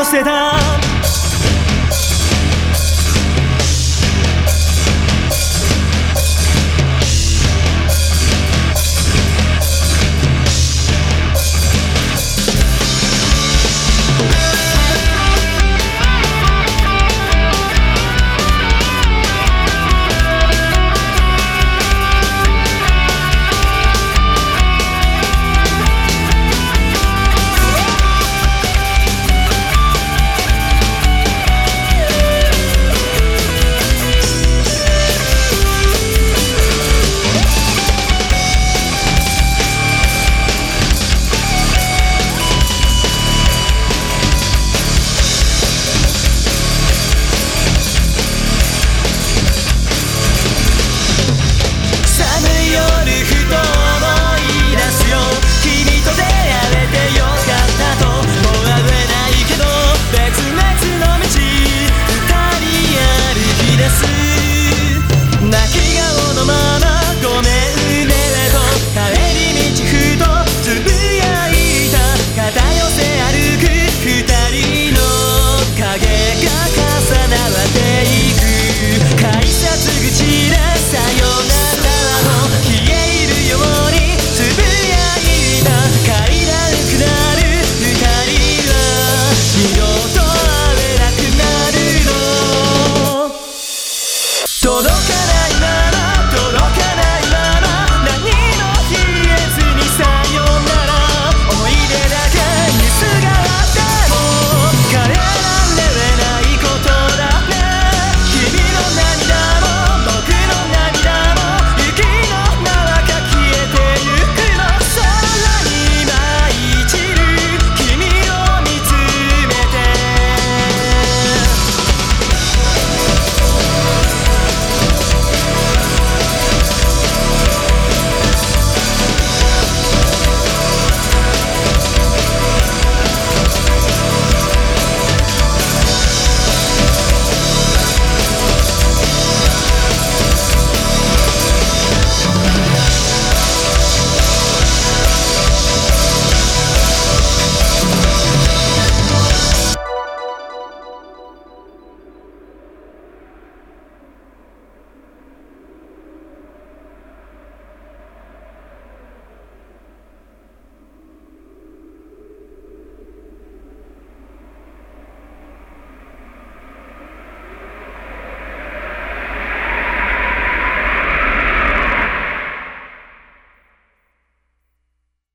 寄せだ